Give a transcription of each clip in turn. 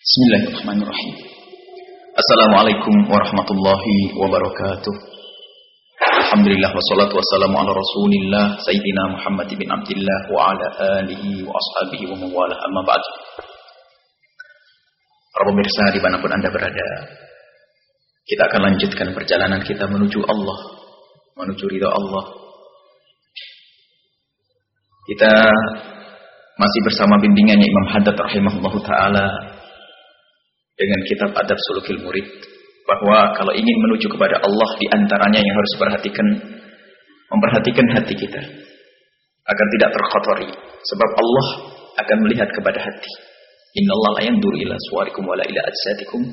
Bismillahirrahmanirrahim. Assalamualaikum warahmatullahi wabarakatuh. Alhamdulillah wassalatu wassalamu ala Rasulillah Sayyidina Muhammad bin Abdullah wa ala alihi wa ashabihi wa mawalah amma ba'd. Para pemirsa di mana pun Anda berada, kita akan lanjutkan perjalanan kita menuju Allah, menuju ridha Allah. Kita masih bersama bimbingannya Imam Haddad rahimahullah ta'ala dengan kitab Adab Sulukil Murid bahwa kalau ingin menuju kepada Allah di antaranya yang harus perhatikan memperhatikan hati kita agar tidak terkotori sebab Allah akan melihat kepada hati. Innallaha la yanzuru ila suwarikum wala ila ajsadikum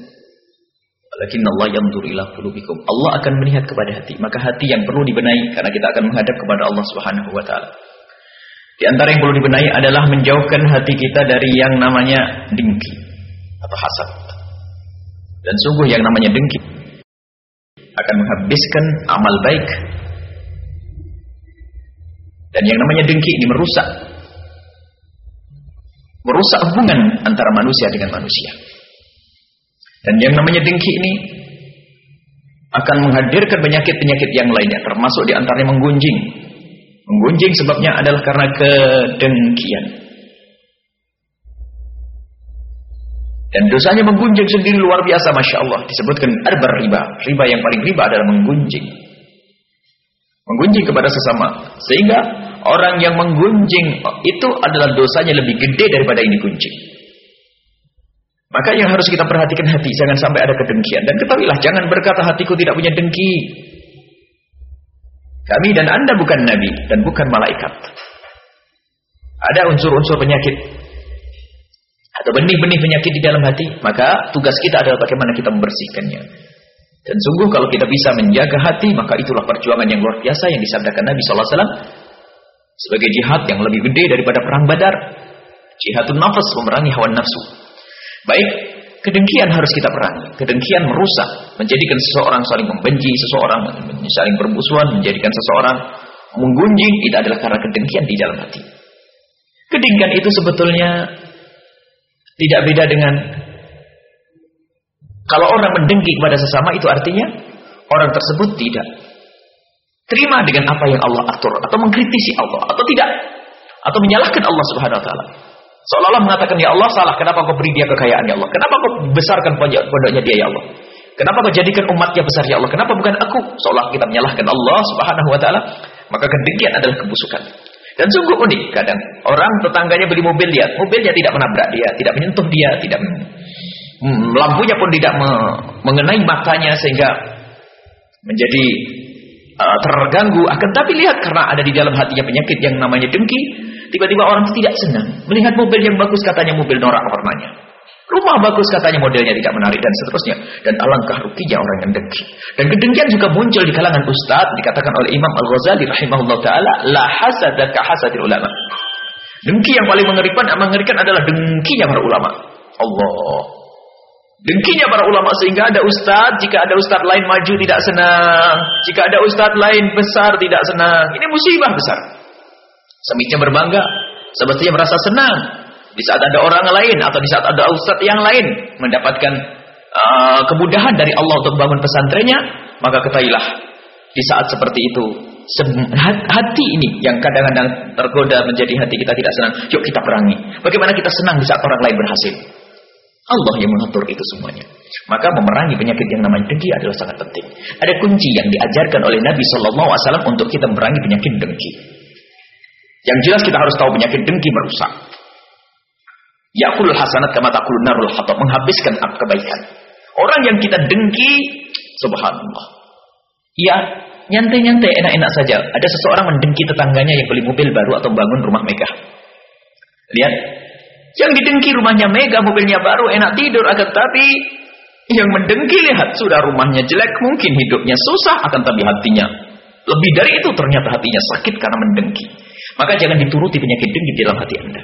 walakin Allah yanzuru ila qulubikum. Allah akan melihat kepada hati maka hati yang perlu dibenahi karena kita akan menghadap kepada Allah Subhanahu wa taala. Di antara yang perlu dibenahi adalah menjauhkan hati kita dari yang namanya dengki atau hasad dan sungguh yang namanya dengki akan menghabiskan amal baik. Dan yang namanya dengki ini merusak merusak hubungan antara manusia dengan manusia. Dan yang namanya dengki ini akan menghadirkan penyakit-penyakit yang lainnya termasuk di antaranya menggunjing. Menggunjing sebabnya adalah karena kedengkian. Dan dosanya menggunjing sendiri luar biasa Masya Allah. Disebutkan arbar riba. Riba yang paling riba adalah menggunjing. Menggunjing kepada sesama. Sehingga orang yang menggunjing itu adalah dosanya lebih gede daripada ini gunjing. Maka yang harus kita perhatikan hati. Jangan sampai ada kedengkian. Dan ketahuilah jangan berkata hatiku tidak punya dengki. Kami dan anda bukan nabi. Dan bukan malaikat. Ada unsur-unsur penyakit benih-benih penyakit di dalam hati, maka tugas kita adalah bagaimana kita membersihkannya. Dan sungguh kalau kita bisa menjaga hati, maka itulah perjuangan yang luar biasa yang disabdakan Nabi SAW sebagai jihad yang lebih gede daripada perang badar. Jihadun nafas, memerangi hawa nafsu. Baik, kedengkian harus kita perangi. Kedengkian merusak, menjadikan seseorang saling membenci, seseorang saling bermusuhan, menjadikan seseorang menggunjing. Itu adalah karena kedengkian di dalam hati. Kedengkian itu sebetulnya tidak beda dengan kalau orang mendengki kepada sesama itu artinya orang tersebut tidak terima dengan apa yang Allah atur atau mengkritisi Allah atau tidak atau menyalahkan Allah Subhanahu wa taala. Seolah-olah mengatakan ya Allah salah, kenapa kau beri dia kekayaan ya Allah? Kenapa kau besarkan pondoknya dia ya Allah? Kenapa kau jadikan umatnya besar ya Allah? Kenapa bukan aku? Seolah kita menyalahkan Allah Subhanahu wa taala, maka kedengkian adalah kebusukan. Dan sungguh unik kadang orang tetangganya beli mobil dia, mobilnya tidak menabrak dia, tidak menyentuh dia, tidak hmm, lampunya pun tidak me, mengenai matanya sehingga menjadi uh, terganggu. Akan tapi lihat karena ada di dalam hatinya penyakit yang namanya dengki, tiba-tiba orang tidak senang melihat mobil yang bagus katanya mobil norak warnanya. Rumah bagus katanya modelnya tidak menarik dan seterusnya. Dan alangkah ruginya orang yang dengki. Dan kedengkian juga muncul di kalangan ustadz. Dikatakan oleh Imam Al-Ghazali rahimahullah ta'ala. La hasada ka hasadil ulama. Dengki yang paling mengerikan, mengerikan adalah dengkinya para ulama. Allah. Dengkinya para ulama sehingga ada ustadz. Jika ada ustadz lain maju tidak senang. Jika ada ustadz lain besar tidak senang. Ini musibah besar. Semiknya berbangga. Sebetulnya merasa senang. Di saat ada orang lain atau di saat ada ustadz yang lain mendapatkan uh, kemudahan dari Allah untuk membangun pesantrennya, maka ketahuilah di saat seperti itu hati ini yang kadang-kadang tergoda menjadi hati kita tidak senang. Yuk kita perangi. Bagaimana kita senang di saat orang lain berhasil? Allah yang mengatur itu semuanya. Maka memerangi penyakit yang namanya dengki adalah sangat penting. Ada kunci yang diajarkan oleh Nabi Shallallahu Alaihi Wasallam untuk kita memerangi penyakit dengki. Yang jelas kita harus tahu penyakit dengki merusak. Yakulul hasanat kama takulun narul hatab. Menghabiskan kebaikan. Orang yang kita dengki, subhanallah. Ya, nyantai-nyantai, enak-enak saja. Ada seseorang mendengki tetangganya yang beli mobil baru atau bangun rumah megah. Lihat. Yang didengki rumahnya megah, mobilnya baru, enak tidur. Akan tapi yang mendengki lihat sudah rumahnya jelek, mungkin hidupnya susah, akan tapi hatinya lebih dari itu ternyata hatinya sakit karena mendengki. Maka jangan dituruti penyakit dengki di dalam hati Anda.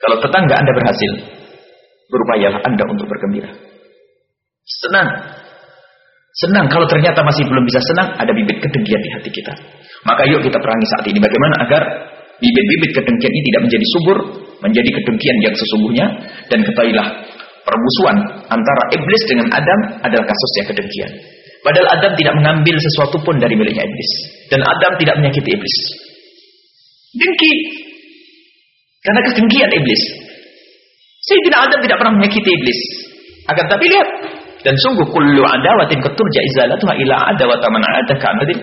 Kalau tetangga Anda berhasil, berupayalah Anda untuk bergembira. Senang. Senang. Kalau ternyata masih belum bisa senang, ada bibit kedengkian di hati kita. Maka yuk kita perangi saat ini. Bagaimana agar bibit-bibit kedengkian ini tidak menjadi subur, menjadi kedengkian yang sesungguhnya, Dan ketahuilah, permusuhan antara iblis dengan Adam adalah kasus yang kedengkian. Padahal Adam tidak mengambil sesuatu pun dari miliknya iblis. Dan Adam tidak menyakiti iblis. Dengki. Karena kedengkian iblis. Sayyidina Adam tidak pernah menyakiti iblis. Akan tapi lihat. Dan sungguh kullu adawatin keturja izalatuha ila adawata man adaka amadin.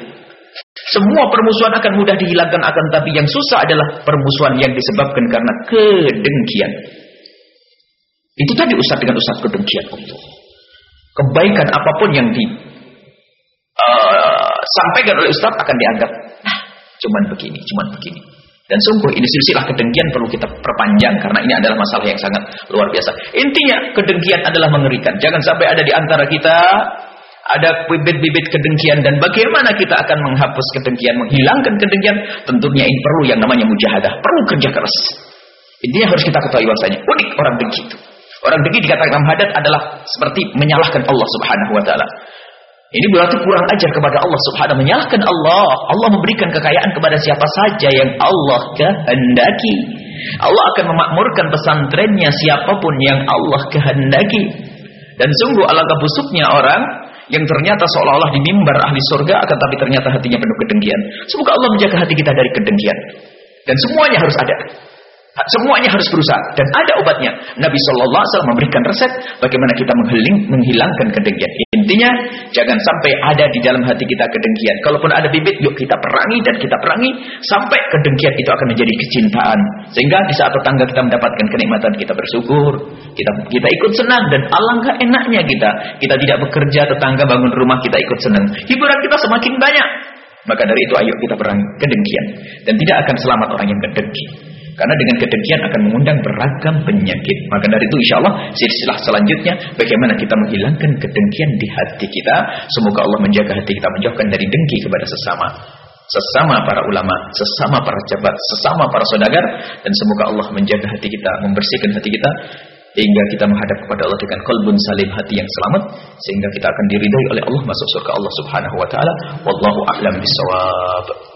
Semua permusuhan akan mudah dihilangkan akan tapi yang susah adalah permusuhan yang disebabkan karena kedengkian. Itu tadi Ustaz dengan Ustaz kedengkian untuk kebaikan apa pun yang eh, uh, oleh Ustaz akan dianggap nah, cuman begini, cuman begini. Dan sungguh ini silsilah kedengkian perlu kita perpanjang karena ini adalah masalah yang sangat luar biasa. Intinya kedengkian adalah mengerikan. Jangan sampai ada di antara kita ada bibit-bibit kedengkian dan bagaimana kita akan menghapus kedengkian, menghilangkan kedengkian, tentunya ini perlu yang namanya mujahadah, perlu kerja keras. Intinya harus kita ketahui bahasanya unik orang dengki itu. Orang dengki dikatakan hadat adalah seperti menyalahkan Allah Subhanahu wa taala. Ini berarti kurang ajar kepada Allah Subhanahu menyalahkan Allah. Allah memberikan kekayaan kepada siapa saja yang Allah kehendaki. Allah akan memakmurkan pesantrennya siapa pun yang Allah kehendaki. Dan sungguh alangkah busuknya orang yang ternyata seolah-olah di mimbar ahli surga akan tapi ternyata hatinya penuh kedengkian. Semoga Allah menjaga hati kita dari kedengkian. Dan semuanya harus ada. Semuanya harus berusaha dan ada obatnya. Nabi Shallallahu Alaihi Wasallam memberikan resep bagaimana kita menghiling, menghilangkan kedengkian. Intinya jangan sampai ada di dalam hati kita kedengkian. Kalaupun ada bibit, yuk kita perangi dan kita perangi sampai kedengkian itu akan menjadi kecintaan. Sehingga di saat tetangga kita mendapatkan kenikmatan kita bersyukur, kita kita ikut senang dan alangkah enaknya kita. Kita tidak bekerja tetangga bangun rumah kita ikut senang. Hiburan kita semakin banyak. Maka dari itu ayo kita perangi kedengkian dan tidak akan selamat orang yang kedengki. Karena dengan kedengkian akan mengundang beragam penyakit. Maka dari itu insya Allah silsilah selanjutnya bagaimana kita menghilangkan kedengkian di hati kita. Semoga Allah menjaga hati kita menjauhkan dari dengki kepada sesama. Sesama para ulama, sesama para jabat, sesama para saudagar. Dan semoga Allah menjaga hati kita, membersihkan hati kita. Hingga kita menghadap kepada Allah dengan kolbun salim hati yang selamat. Sehingga kita akan diridai oleh Allah masuk surga Allah subhanahu wa ta'ala. Wallahu a'lam bisawab.